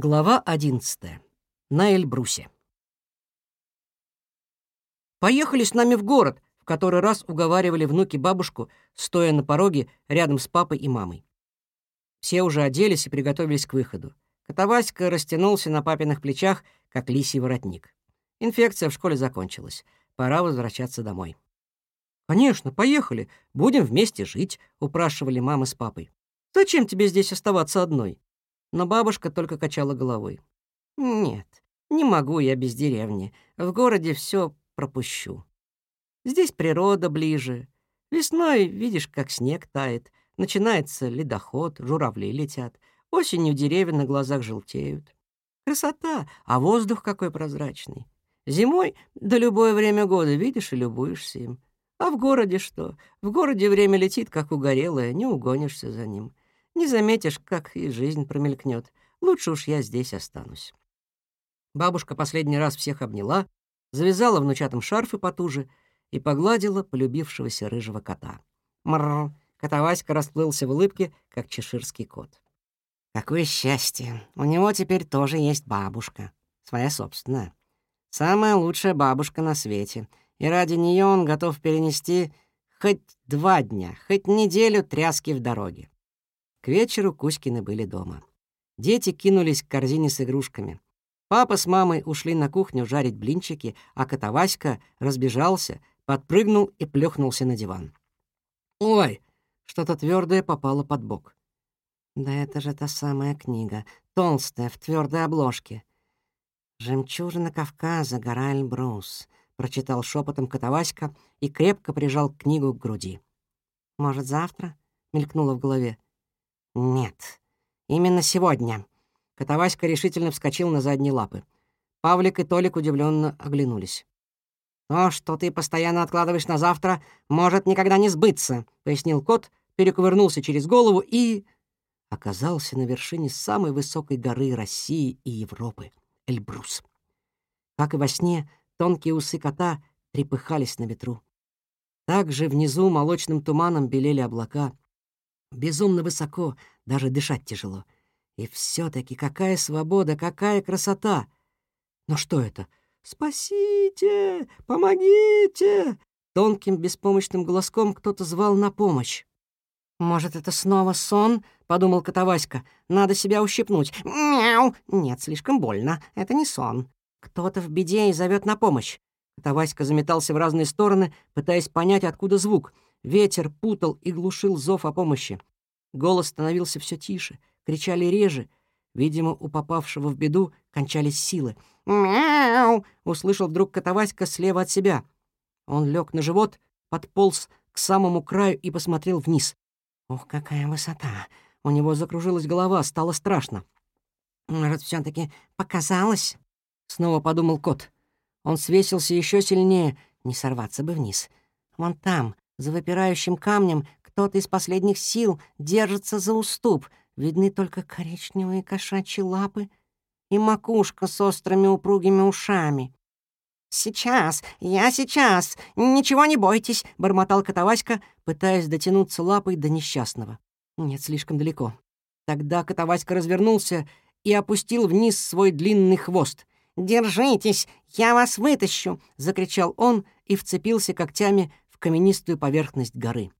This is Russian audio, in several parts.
Глава 11. На Эльбрусе. «Поехали с нами в город», — в который раз уговаривали внуки бабушку, стоя на пороге рядом с папой и мамой. Все уже оделись и приготовились к выходу. Котоваська растянулся на папиных плечах, как лисий воротник. Инфекция в школе закончилась. Пора возвращаться домой. «Конечно, поехали. Будем вместе жить», — упрашивали мама с папой. «Зачем тебе здесь оставаться одной?» Но бабушка только качала головой. «Нет, не могу я без деревни. В городе все пропущу. Здесь природа ближе. Весной видишь, как снег тает. Начинается ледоход, журавли летят. Осенью деревья на глазах желтеют. Красота, а воздух какой прозрачный. Зимой да любое время года видишь и любуешься им. А в городе что? В городе время летит, как угорелое, не угонишься за ним. Не заметишь, как и жизнь промелькнет. Лучше уж я здесь останусь. Бабушка последний раз всех обняла, завязала внучатым шарфы потуже и погладила полюбившегося рыжего кота. Мррр, котоваська расплылся в улыбке, как чеширский кот. Какое счастье! У него теперь тоже есть бабушка. Своя собственная. Самая лучшая бабушка на свете. И ради нее он готов перенести хоть два дня, хоть неделю тряски в дороге. К вечеру Кузькины были дома. Дети кинулись к корзине с игрушками. Папа с мамой ушли на кухню жарить блинчики, а Котоваська разбежался, подпрыгнул и плюхнулся на диван. «Ой!» — что-то твердое попало под бок. «Да это же та самая книга, толстая, в твердой обложке. «Жемчужина Кавказа, гора Эльбрус», — прочитал шепотом Котоваська и крепко прижал книгу к груди. «Может, завтра?» — мелькнуло в голове. «Нет, именно сегодня». Котоваська решительно вскочил на задние лапы. Павлик и Толик удивленно оглянулись. «То, что ты постоянно откладываешь на завтра, может никогда не сбыться», — пояснил кот, перекувырнулся через голову и... оказался на вершине самой высокой горы России и Европы — Эльбрус. Как и во сне, тонкие усы кота трепыхались на ветру. Также внизу молочным туманом белели облака, Безумно высоко, даже дышать тяжело. И все таки какая свобода, какая красота! Но что это? «Спасите! Помогите!» Тонким беспомощным голоском кто-то звал на помощь. «Может, это снова сон?» — подумал Котоваська. «Надо себя ущипнуть. Мяу! Нет, слишком больно. Это не сон. Кто-то в беде и зовет на помощь». Котоваська заметался в разные стороны, пытаясь понять, откуда звук — Ветер путал и глушил зов о помощи. Голос становился все тише, кричали реже. Видимо, у попавшего в беду кончались силы. «Мяу!» — услышал вдруг Котоваська слева от себя. Он лег на живот, подполз к самому краю и посмотрел вниз. Ох, какая высота! У него закружилась голова, стало страшно. «Может, все таки показалось?» — снова подумал кот. Он свесился еще сильнее, не сорваться бы вниз. Вон там, за выпирающим камнем кто-то из последних сил держится за уступ. Видны только коричневые кошачьи лапы и макушка с острыми упругими ушами. «Сейчас, я сейчас! Ничего не бойтесь!» — бормотал Котоваська, пытаясь дотянуться лапой до несчастного. Нет, слишком далеко. Тогда Котоваська развернулся и опустил вниз свой длинный хвост. «Держитесь, я вас вытащу!» — закричал он и вцепился когтями каменистую поверхность горы.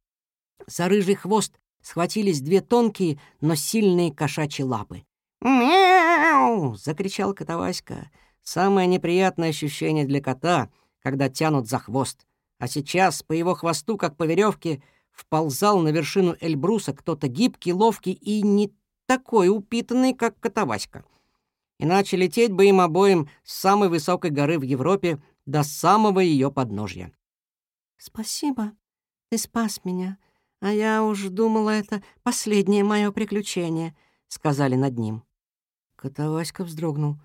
За рыжий хвост схватились две тонкие, но сильные кошачьи лапы. «Мяу!» — закричал Котоваська. Самое неприятное ощущение для кота, когда тянут за хвост. А сейчас по его хвосту, как по веревке, вползал на вершину Эльбруса кто-то гибкий, ловкий и не такой упитанный, как Котоваська. Иначе лететь бы им обоим с самой высокой горы в Европе до самого ее подножья. «Спасибо, ты спас меня, а я уж думала, это последнее мое приключение», — сказали над ним. Котоваська вздрогнул.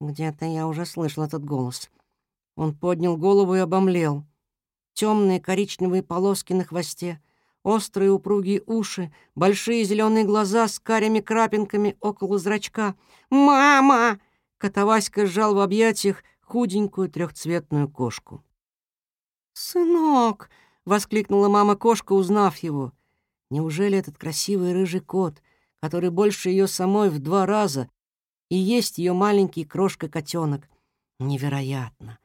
Где-то я уже слышал этот голос. Он поднял голову и обомлел. Темные коричневые полоски на хвосте, острые упругие уши, большие зеленые глаза с карими крапинками около зрачка. «Мама!» — Котоваська сжал в объятиях худенькую трехцветную кошку. «Сынок!» — воскликнула мама-кошка, узнав его. Неужели этот красивый рыжий кот, который больше ее самой в два раза, и есть ее маленький крошка-котенок. Невероятно.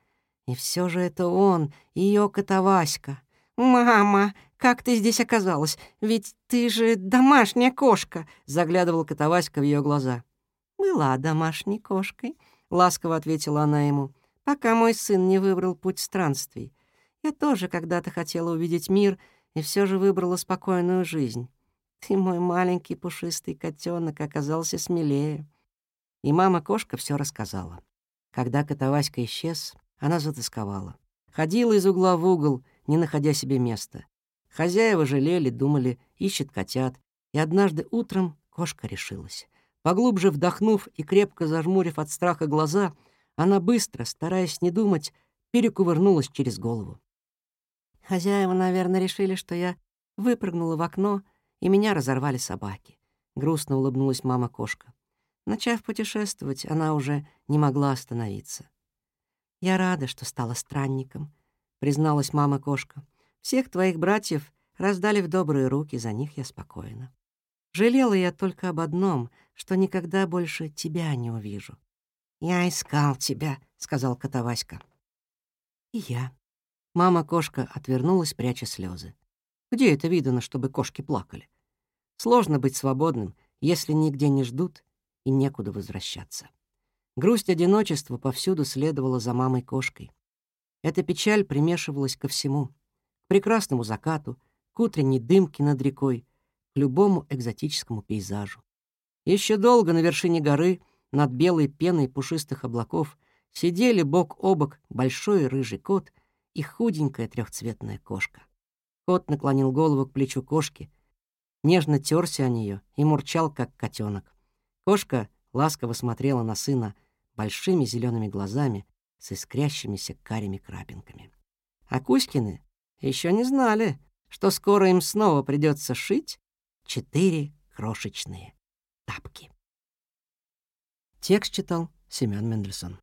И все же это он, ее котоваська. «Мама, как ты здесь оказалась? Ведь ты же домашняя кошка!» — заглядывала котоваська в ее глаза. «Была домашней кошкой», — ласково ответила она ему, «пока мой сын не выбрал путь странствий. Я тоже когда-то хотела увидеть мир и все же выбрала спокойную жизнь. Ты, мой маленький пушистый котенок, оказался смелее». И мама-кошка все рассказала. Когда Котоваська исчез, она затасковала. Ходила из угла в угол, не находя себе места. Хозяева жалели, думали, ищет котят. И однажды утром кошка решилась. Поглубже вдохнув и крепко зажмурив от страха глаза, она быстро, стараясь не думать, перекувырнулась через голову. Хозяева, наверное, решили, что я выпрыгнула в окно, и меня разорвали собаки. Грустно улыбнулась мама-кошка. Начав путешествовать, она уже не могла остановиться. «Я рада, что стала странником», — призналась мама-кошка. «Всех твоих братьев раздали в добрые руки, за них я спокойна. Жалела я только об одном, что никогда больше тебя не увижу». «Я искал тебя», — сказал Котоваська. «И я». Мама-кошка отвернулась, пряча слезы. Где это видано, чтобы кошки плакали? Сложно быть свободным, если нигде не ждут и некуда возвращаться. Грусть одиночества повсюду следовала за мамой-кошкой. Эта печаль примешивалась ко всему. К прекрасному закату, к утренней дымке над рекой, к любому экзотическому пейзажу. Еще долго на вершине горы, над белой пеной пушистых облаков, сидели бок о бок большой рыжий кот и худенькая трехцветная кошка. Кот наклонил голову к плечу кошки, нежно терся о нее и мурчал, как котенок. Кошка ласково смотрела на сына большими зелеными глазами с искрящимися карими крапинками. А Кузькины еще не знали, что скоро им снова придется шить четыре крошечные тапки. Текст читал Семен Мендельсон.